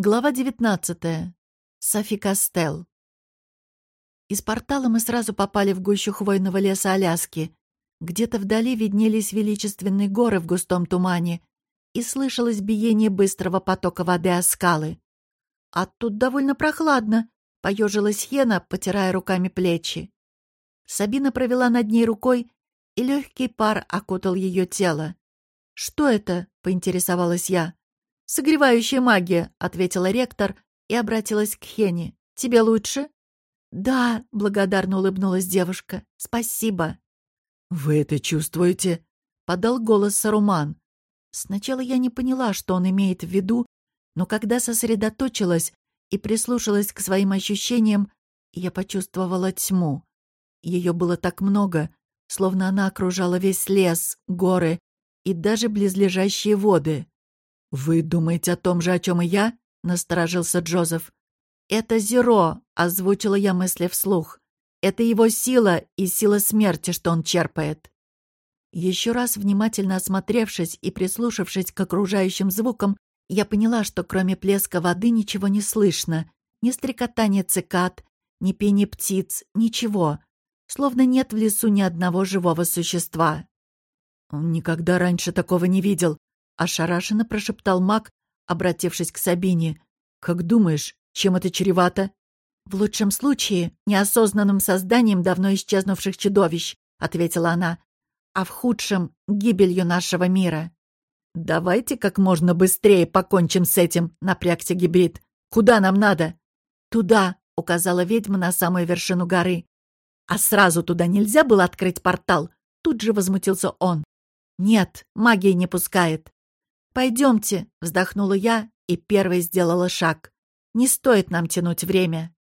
Глава 19. Софи Кастел. Из портала мы сразу попали в гущу хвойного леса Аляски. Где-то вдали виднелись величественные горы в густом тумане, и слышалось биение быстрого потока воды о скалы. «А тут довольно прохладно», — поежилась Хена, потирая руками плечи. Сабина провела над ней рукой, и легкий пар окутал ее тело. «Что это?» — поинтересовалась я. «Согревающая магия», — ответила ректор и обратилась к Хене. «Тебе лучше?» «Да», — благодарно улыбнулась девушка. «Спасибо». «Вы это чувствуете?» — подал голос Саруман. Сначала я не поняла, что он имеет в виду, но когда сосредоточилась и прислушалась к своим ощущениям, я почувствовала тьму. Ее было так много, словно она окружала весь лес, горы и даже близлежащие воды. «Вы думаете о том же, о чем и я?» — насторожился Джозеф. «Это Зеро», — озвучила я мысли вслух. «Это его сила и сила смерти, что он черпает». Еще раз внимательно осмотревшись и прислушавшись к окружающим звукам, я поняла, что кроме плеска воды ничего не слышно. Ни стрекотания цикад, ни пения птиц, ничего. Словно нет в лесу ни одного живого существа. «Никогда раньше такого не видел», Ошарашенно прошептал маг, обратившись к Сабине. «Как думаешь, чем это чревато?» «В лучшем случае, неосознанным созданием давно исчезнувших чудовищ», — ответила она, «а в худшем — гибелью нашего мира». «Давайте как можно быстрее покончим с этим», — напрягся гибрид. «Куда нам надо?» «Туда», — указала ведьма на самую вершину горы. «А сразу туда нельзя было открыть портал?» Тут же возмутился он. «Нет, магия не пускает». «Пойдемте», — вздохнула я и первой сделала шаг. «Не стоит нам тянуть время».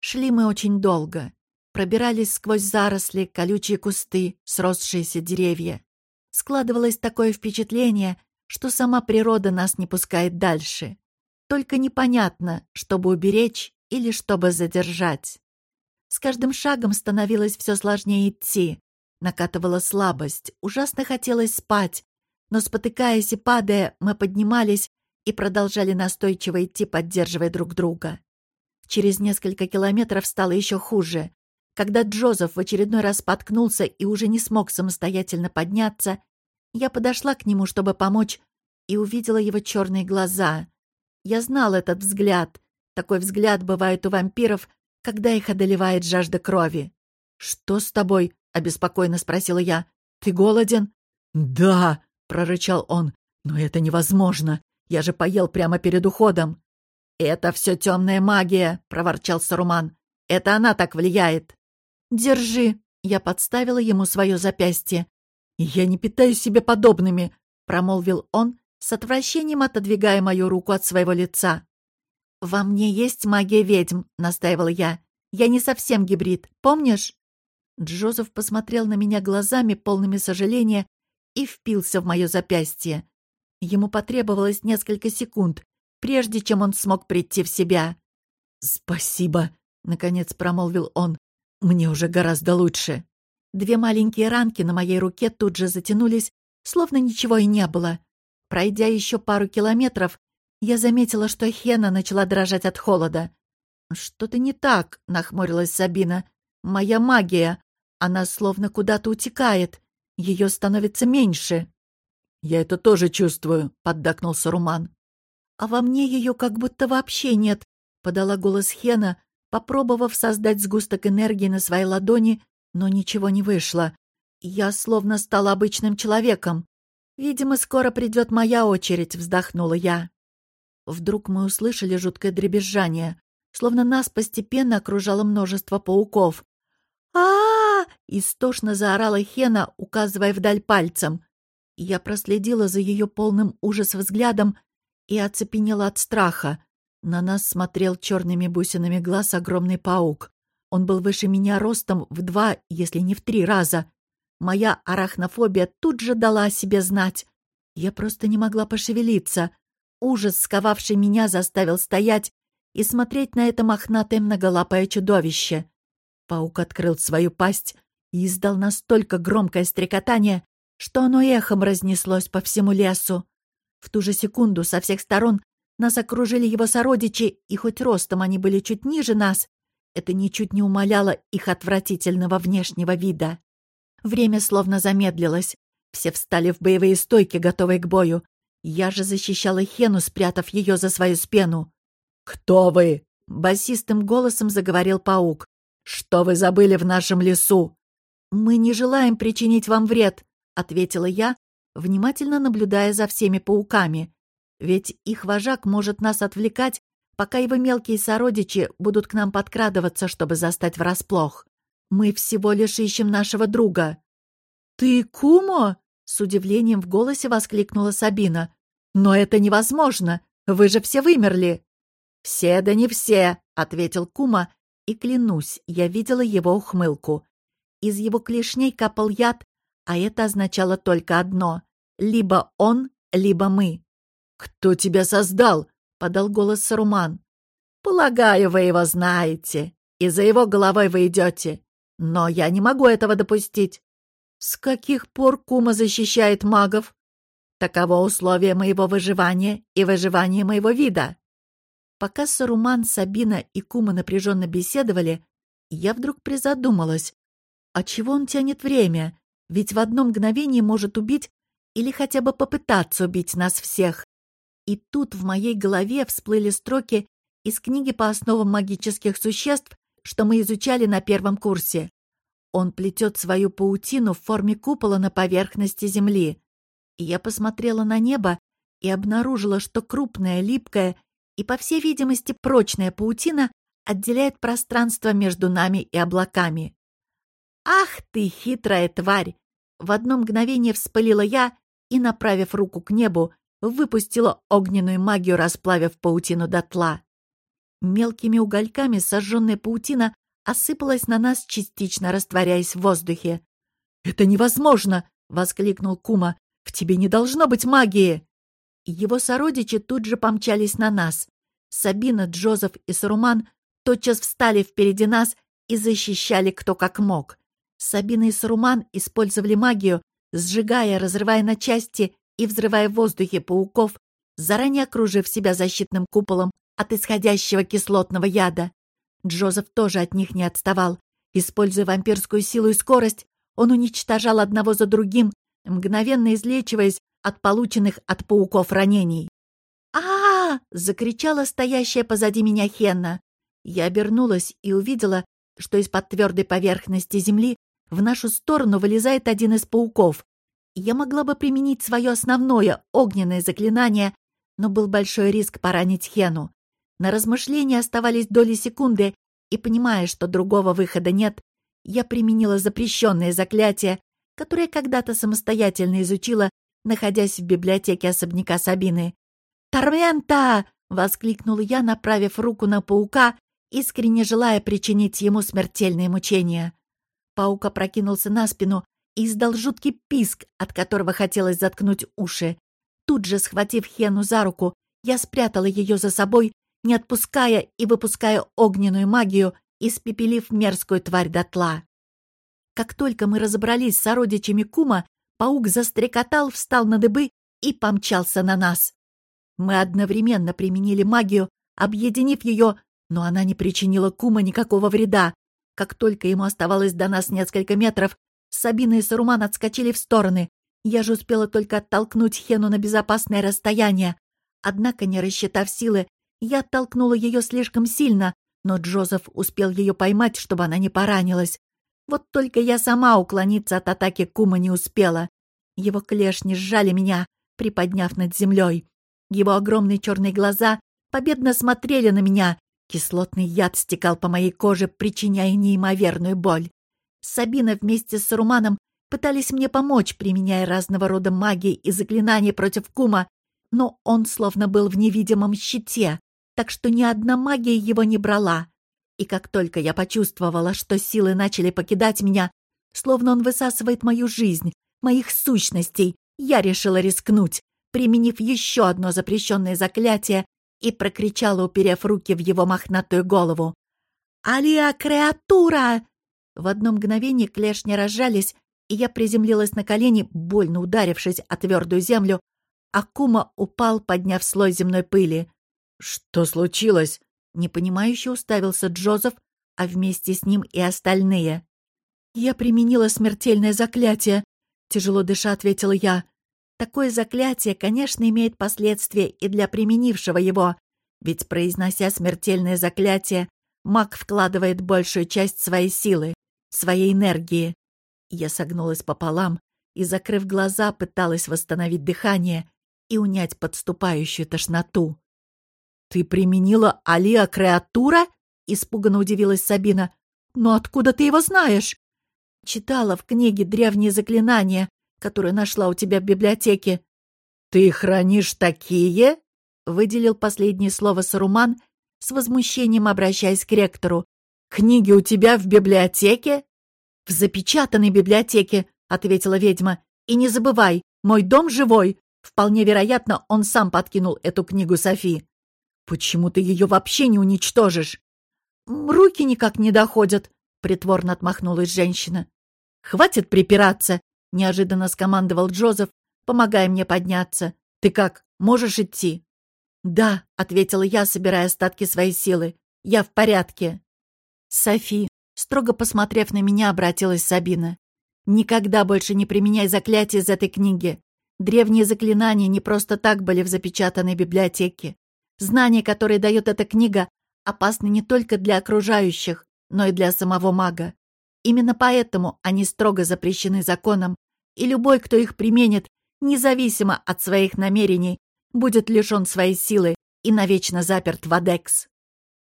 Шли мы очень долго. Пробирались сквозь заросли, колючие кусты, сросшиеся деревья. Складывалось такое впечатление, что сама природа нас не пускает дальше. Только непонятно, чтобы уберечь или чтобы задержать. С каждым шагом становилось все сложнее идти. Накатывала слабость, ужасно хотелось спать, но, спотыкаясь и падая, мы поднимались и продолжали настойчиво идти, поддерживая друг друга. Через несколько километров стало еще хуже. Когда Джозеф в очередной раз споткнулся и уже не смог самостоятельно подняться, я подошла к нему, чтобы помочь, и увидела его черные глаза. Я знал этот взгляд. Такой взгляд бывает у вампиров, когда их одолевает жажда крови. «Что с тобой?» — обеспокоенно спросила я. «Ты голоден?» «Да!» — прорычал он. «Но это невозможно! Я же поел прямо перед уходом!» «Это все темная магия!» — проворчал Саруман. «Это она так влияет!» «Держи!» — я подставила ему свое запястье. «Я не питаюсь себе подобными!» — промолвил он, с отвращением отодвигая мою руку от своего лица. «Во мне есть магия ведьм», — настаивал я. «Я не совсем гибрид, помнишь?» Джозеф посмотрел на меня глазами, полными сожаления, и впился в мое запястье. Ему потребовалось несколько секунд, прежде чем он смог прийти в себя. «Спасибо», — наконец промолвил он. «Мне уже гораздо лучше». Две маленькие ранки на моей руке тут же затянулись, словно ничего и не было. Пройдя еще пару километров, я заметила, что Хена начала дрожать от холода. «Что-то не так», — нахмурилась Сабина. «Моя магия. Она словно куда-то утекает. Ее становится меньше. «Я это тоже чувствую», — поддакнул Саруман. «А во мне ее как будто вообще нет», — подала голос Хена, попробовав создать сгусток энергии на своей ладони, но ничего не вышло. Я словно стала обычным человеком. «Видимо, скоро придет моя очередь», — вздохнула я. Вдруг мы услышали жуткое дребезжание, словно нас постепенно окружало множество пауков. а Истошно заорала Хена, указывая вдаль пальцем. Я проследила за ее полным ужас взглядом и оцепенела от страха. На нас смотрел черными бусинами глаз огромный паук. Он был выше меня ростом в два, если не в три раза. Моя арахнофобия тут же дала о себе знать. Я просто не могла пошевелиться. Ужас, сковавший меня, заставил стоять и смотреть на это мохнатое многолапое чудовище. Паук открыл свою пасть и издал настолько громкое стрекотание, что оно эхом разнеслось по всему лесу. В ту же секунду со всех сторон Нас окружили его сородичи, и хоть ростом они были чуть ниже нас, это ничуть не умаляло их отвратительного внешнего вида. Время словно замедлилось. Все встали в боевые стойки, готовые к бою. Я же защищала Хену, спрятав ее за свою спину. «Кто вы?» — басистым голосом заговорил паук. «Что вы забыли в нашем лесу?» «Мы не желаем причинить вам вред», — ответила я, внимательно наблюдая за всеми пауками. «Ведь их вожак может нас отвлекать, пока его мелкие сородичи будут к нам подкрадываться, чтобы застать врасплох. Мы всего лишь ищем нашего друга». «Ты Кумо?» — с удивлением в голосе воскликнула Сабина. «Но это невозможно! Вы же все вымерли!» «Все да не все!» — ответил Кума, и, клянусь, я видела его ухмылку. Из его клешней капал яд, а это означало только одно — либо он, либо мы. «Кто тебя создал?» — подал голос Саруман. «Полагаю, вы его знаете, и за его головой вы идете. Но я не могу этого допустить. С каких пор Кума защищает магов? Таково условие моего выживания и выживания моего вида. Пока Саруман, Сабина и Кума напряженно беседовали, я вдруг призадумалась. А чего он тянет время? Ведь в одно мгновение может убить или хотя бы попытаться убить нас всех. И тут в моей голове всплыли строки из книги по основам магических существ, что мы изучали на первом курсе. Он плетет свою паутину в форме купола на поверхности Земли. И я посмотрела на небо и обнаружила, что крупная, липкая и, по всей видимости, прочная паутина отделяет пространство между нами и облаками. «Ах ты, хитрая тварь!» В одно мгновение вспылила я и, направив руку к небу, выпустила огненную магию, расплавив паутину дотла. Мелкими угольками сожженная паутина осыпалась на нас, частично растворяясь в воздухе. «Это невозможно!» — воскликнул Кума. «В тебе не должно быть магии!» Его сородичи тут же помчались на нас. Сабина, Джозеф и Саруман тотчас встали впереди нас и защищали кто как мог. Сабина и Саруман использовали магию, сжигая, разрывая на части и взрывая в воздухе пауков, заранее окружив себя защитным куполом от исходящего кислотного яда. Джозеф тоже от них не отставал. Используя вампирскую силу и скорость, он уничтожал одного за другим, мгновенно излечиваясь от полученных от пауков ранений. а, -а, -а закричала стоящая позади меня Хенна. Я обернулась и увидела, что из-под твердой поверхности земли в нашу сторону вылезает один из пауков. Я могла бы применить свое основное огненное заклинание, но был большой риск поранить Хену. На размышления оставались доли секунды, и, понимая, что другого выхода нет, я применила запрещенное заклятие, которое когда-то самостоятельно изучила, находясь в библиотеке особняка Сабины. «Тормента!» — воскликнула я, направив руку на паука, искренне желая причинить ему смертельные мучения. Паук опрокинулся на спину и издал жуткий писк, от которого хотелось заткнуть уши. Тут же, схватив Хену за руку, я спрятала ее за собой не отпуская и выпуская огненную магию, испепелив мерзкую тварь дотла. Как только мы разобрались с сородичами Кума, паук застрекотал, встал на дыбы и помчался на нас. Мы одновременно применили магию, объединив ее, но она не причинила Кума никакого вреда. Как только ему оставалось до нас несколько метров, Сабина и Саруман отскочили в стороны. Я же успела только оттолкнуть Хену на безопасное расстояние. Однако, не рассчитав силы, я оттолкнула ее слишком сильно, но Джозеф успел ее поймать, чтобы она не поранилась. Вот только я сама уклониться от атаки Кума не успела. Его клешни сжали меня, приподняв над землей. Его огромные черные глаза победно смотрели на меня. Кислотный яд стекал по моей коже, причиняя неимоверную боль. Сабина вместе с Руманом пытались мне помочь, применяя разного рода магии и заклинания против Кума, но он словно был в невидимом щите так что ни одна магия его не брала. И как только я почувствовала, что силы начали покидать меня, словно он высасывает мою жизнь, моих сущностей, я решила рискнуть, применив еще одно запрещенное заклятие и прокричала, уперев руки в его мохнатую голову. «Алия креатура!» В одно мгновение клешни разжались, и я приземлилась на колени, больно ударившись о твердую землю, а Кума упал, подняв слой земной пыли. «Что случилось?» Непонимающе уставился Джозеф, а вместе с ним и остальные. «Я применила смертельное заклятие», — тяжело дыша ответила я. «Такое заклятие, конечно, имеет последствия и для применившего его, ведь, произнося смертельное заклятие, маг вкладывает большую часть своей силы, своей энергии. Я согнулась пополам и, закрыв глаза, пыталась восстановить дыхание и унять подступающую тошноту. «Ты применила Алия Креатура?» — испуганно удивилась Сабина. «Но откуда ты его знаешь?» «Читала в книге древние заклинания, которые нашла у тебя в библиотеке». «Ты хранишь такие?» — выделил последнее слово Саруман, с возмущением обращаясь к ректору. «Книги у тебя в библиотеке?» «В запечатанной библиотеке», — ответила ведьма. «И не забывай, мой дом живой. Вполне вероятно, он сам подкинул эту книгу Софи». «Почему ты ее вообще не уничтожишь?» «Руки никак не доходят», — притворно отмахнулась женщина. «Хватит припираться», — неожиданно скомандовал Джозеф, помогая мне подняться. «Ты как, можешь идти?» «Да», — ответила я, собирая остатки своей силы. «Я в порядке». «Софи», — строго посмотрев на меня, обратилась Сабина. «Никогда больше не применяй заклятия из этой книги. Древние заклинания не просто так были в запечатанной библиотеке. Знания, которые дает эта книга, опасны не только для окружающих, но и для самого мага. Именно поэтому они строго запрещены законом, и любой, кто их применит, независимо от своих намерений, будет лишен своей силы и навечно заперт в Адекс.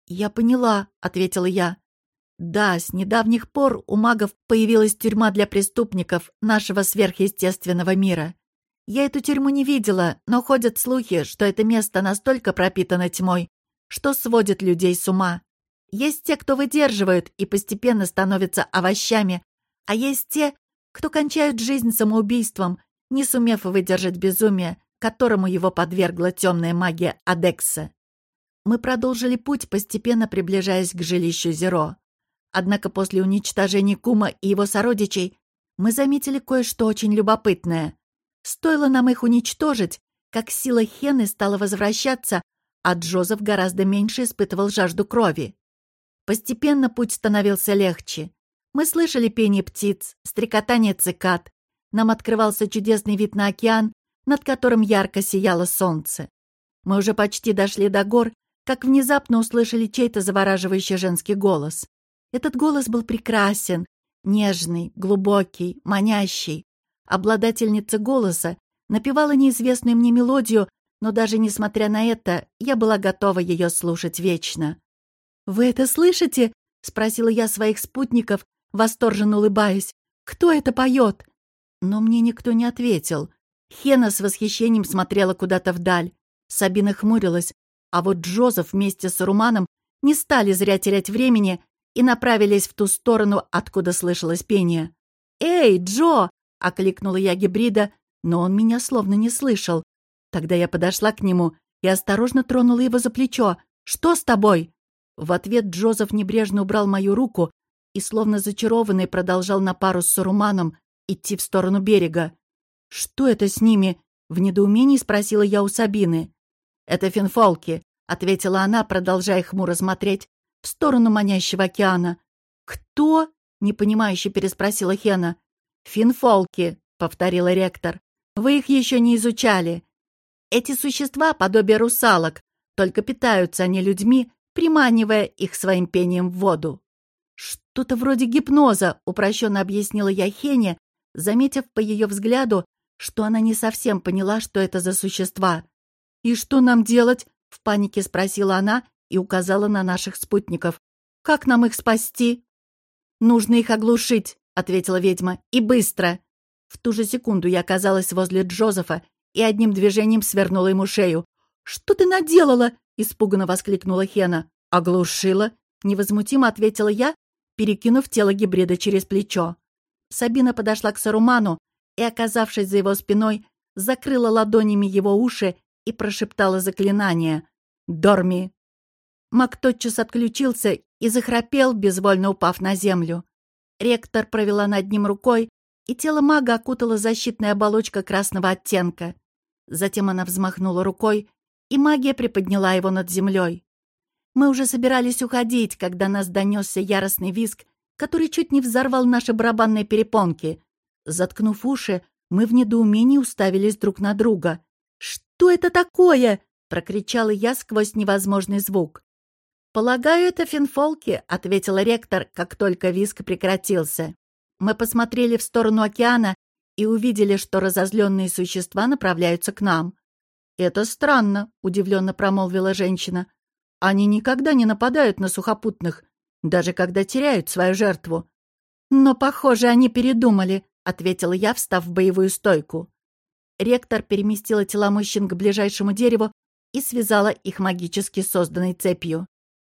«Я поняла», — ответила я. «Да, с недавних пор у магов появилась тюрьма для преступников нашего сверхъестественного мира. Я эту тюрьму не видела, но ходят слухи, что это место настолько пропитано тьмой, что сводит людей с ума. Есть те, кто выдерживают и постепенно становятся овощами, а есть те, кто кончают жизнь самоубийством, не сумев выдержать безумие, которому его подвергла темная магия Адекса. Мы продолжили путь, постепенно приближаясь к жилищу Зеро. Однако после уничтожения Кума и его сородичей мы заметили кое-что очень любопытное. Стоило нам их уничтожить, как сила Хены стала возвращаться, а Джозеф гораздо меньше испытывал жажду крови. Постепенно путь становился легче. Мы слышали пение птиц, стрекотание цикад. Нам открывался чудесный вид на океан, над которым ярко сияло солнце. Мы уже почти дошли до гор, как внезапно услышали чей-то завораживающий женский голос. Этот голос был прекрасен, нежный, глубокий, манящий. Обладательница голоса напевала неизвестную мне мелодию, но даже несмотря на это, я была готова ее слушать вечно. «Вы это слышите?» — спросила я своих спутников, восторженно улыбаясь. «Кто это поет?» Но мне никто не ответил. Хена с восхищением смотрела куда-то вдаль. Сабина хмурилась, а вот Джозеф вместе с Руманом не стали зря терять времени и направились в ту сторону, откуда слышалось пение. «Эй, Джо!» — окликнула я гибрида, но он меня словно не слышал. Тогда я подошла к нему и осторожно тронула его за плечо. «Что с тобой?» В ответ Джозеф небрежно убрал мою руку и, словно зачарованный, продолжал на пару с Саруманом идти в сторону берега. «Что это с ними?» — в недоумении спросила я у Сабины. «Это финфолки», — ответила она, продолжая хмуро смотреть в сторону манящего океана. «Кто?» — непонимающе переспросила Хена. «Финфолки», — повторила ректор. «Вы их еще не изучали. Эти существа — подобие русалок, только питаются они людьми, приманивая их своим пением в воду». «Что-то вроде гипноза», — упрощенно объяснила я Хене, заметив по ее взгляду, что она не совсем поняла, что это за существа. «И что нам делать?» — в панике спросила она и указала на наших спутников. «Как нам их спасти?» «Нужно их оглушить», — ответила ведьма, — «и быстро». В ту же секунду я оказалась возле Джозефа и одним движением свернула ему шею. «Что ты наделала?» — испуганно воскликнула Хена. «Оглушила», — невозмутимо ответила я, перекинув тело гибрида через плечо. Сабина подошла к Саруману и, оказавшись за его спиной, закрыла ладонями его уши и прошептала заклинание «Дорми». Мак тотчас отключился и захрапел, безвольно упав на землю. Ректор провела над ним рукой, и тело мага окутала защитная оболочка красного оттенка. Затем она взмахнула рукой, и магия приподняла его над землей. Мы уже собирались уходить, когда нас донесся яростный визг, который чуть не взорвал наши барабанные перепонки. Заткнув уши, мы в недоумении уставились друг на друга. «Что это такое?» — прокричала я сквозь невозможный звук. «Полагаю, это финфолки», — ответила ректор, как только виск прекратился. Мы посмотрели в сторону океана и увидели, что разозленные существа направляются к нам. «Это странно», — удивленно промолвила женщина. «Они никогда не нападают на сухопутных, даже когда теряют свою жертву». «Но, похоже, они передумали», — ответила я, встав в боевую стойку. Ректор переместила тела мужчин к ближайшему дереву и связала их магически созданной цепью.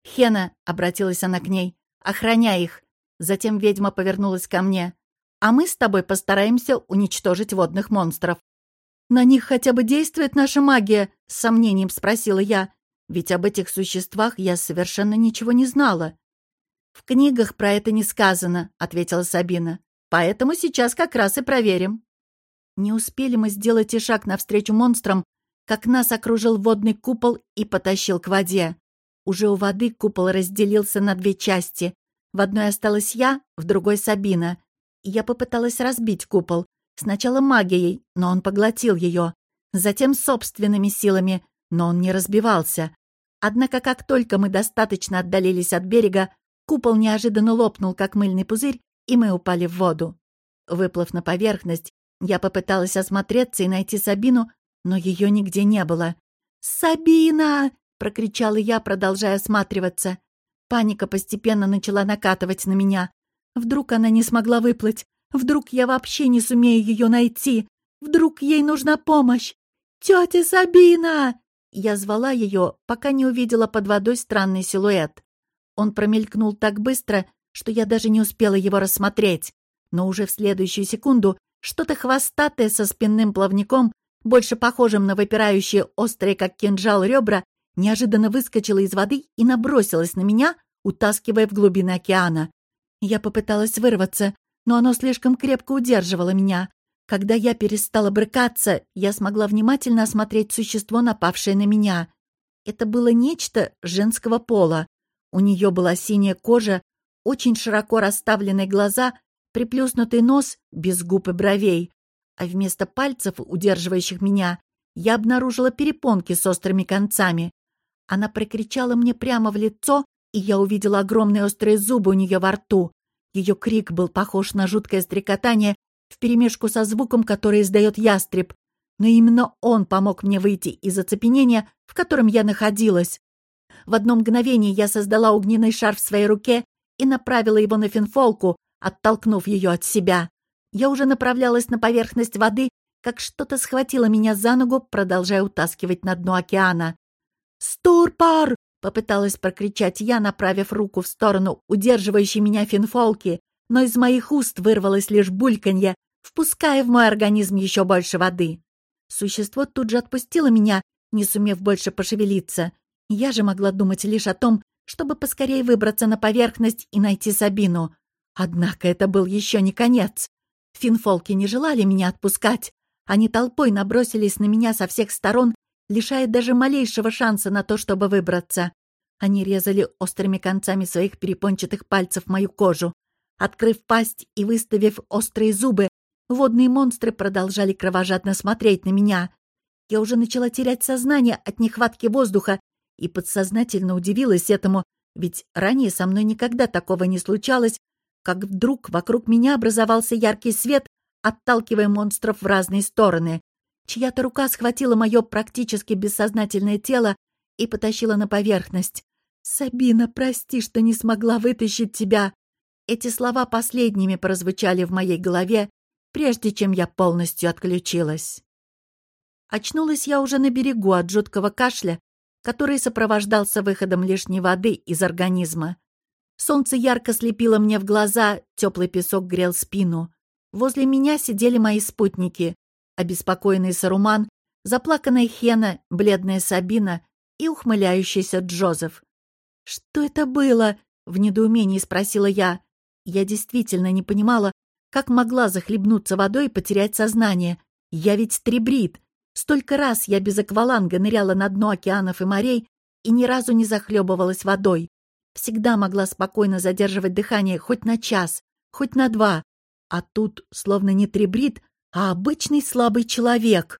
«Хена», — обратилась она к ней, — «охраняй их». Затем ведьма повернулась ко мне. «А мы с тобой постараемся уничтожить водных монстров». «На них хотя бы действует наша магия?» — с сомнением спросила я. Ведь об этих существах я совершенно ничего не знала. «В книгах про это не сказано», — ответила Сабина. «Поэтому сейчас как раз и проверим». Не успели мы сделать и шаг навстречу монстрам, как нас окружил водный купол и потащил к воде. Уже у воды купол разделился на две части. В одной осталась я, в другой — Сабина. Я попыталась разбить купол. Сначала магией, но он поглотил ее. Затем собственными силами, но он не разбивался. Однако, как только мы достаточно отдалились от берега, купол неожиданно лопнул, как мыльный пузырь, и мы упали в воду. Выплыв на поверхность, я попыталась осмотреться и найти Сабину, но ее нигде не было. «Сабина!» — прокричала я, продолжая осматриваться. Паника постепенно начала накатывать на меня. Вдруг она не смогла выплыть. Вдруг я вообще не сумею ее найти. Вдруг ей нужна помощь. «Тетя Сабина!» Я звала ее, пока не увидела под водой странный силуэт. Он промелькнул так быстро, что я даже не успела его рассмотреть. Но уже в следующую секунду что-то хвостатое со спинным плавником, больше похожим на выпирающие острые, как кинжал, ребра, неожиданно выскочила из воды и набросилась на меня, утаскивая в глубины океана. Я попыталась вырваться, но оно слишком крепко удерживало меня. Когда я перестала брыкаться, я смогла внимательно осмотреть существо, напавшее на меня. Это было нечто женского пола. У нее была синяя кожа, очень широко расставленные глаза, приплюснутый нос без губ и бровей. А вместо пальцев, удерживающих меня, я обнаружила перепонки с острыми концами. Она прикричала мне прямо в лицо, и я увидела огромные острые зубы у нее во рту. Ее крик был похож на жуткое стрекотание вперемешку со звуком, который издает ястреб. Но именно он помог мне выйти из оцепенения, в котором я находилась. В одно мгновение я создала огненный шар в своей руке и направила его на финфолку, оттолкнув ее от себя. Я уже направлялась на поверхность воды, как что-то схватило меня за ногу, продолжая утаскивать на дно океана. «Стурпар!» — попыталась прокричать я, направив руку в сторону удерживающей меня финфолки, но из моих уст вырвалось лишь бульканье, впуская в мой организм еще больше воды. Существо тут же отпустило меня, не сумев больше пошевелиться. Я же могла думать лишь о том, чтобы поскорее выбраться на поверхность и найти Сабину. Однако это был еще не конец. Финфолки не желали меня отпускать. Они толпой набросились на меня со всех сторон лишая даже малейшего шанса на то, чтобы выбраться. Они резали острыми концами своих перепончатых пальцев мою кожу. Открыв пасть и выставив острые зубы, водные монстры продолжали кровожадно смотреть на меня. Я уже начала терять сознание от нехватки воздуха и подсознательно удивилась этому, ведь ранее со мной никогда такого не случалось, как вдруг вокруг меня образовался яркий свет, отталкивая монстров в разные стороны. Чья-то рука схватила мое практически бессознательное тело и потащила на поверхность. «Сабина, прости, что не смогла вытащить тебя!» Эти слова последними прозвучали в моей голове, прежде чем я полностью отключилась. Очнулась я уже на берегу от жуткого кашля, который сопровождался выходом лишней воды из организма. Солнце ярко слепило мне в глаза, теплый песок грел спину. Возле меня сидели мои спутники обеспокоенный Саруман, заплаканная Хена, бледная Сабина и ухмыляющийся Джозеф. «Что это было?» — в недоумении спросила я. Я действительно не понимала, как могла захлебнуться водой и потерять сознание. Я ведь стребрит. Столько раз я без акваланга ныряла на дно океанов и морей и ни разу не захлебывалась водой. Всегда могла спокойно задерживать дыхание хоть на час, хоть на два. А тут словно не трибрит, а обычный слабый человек.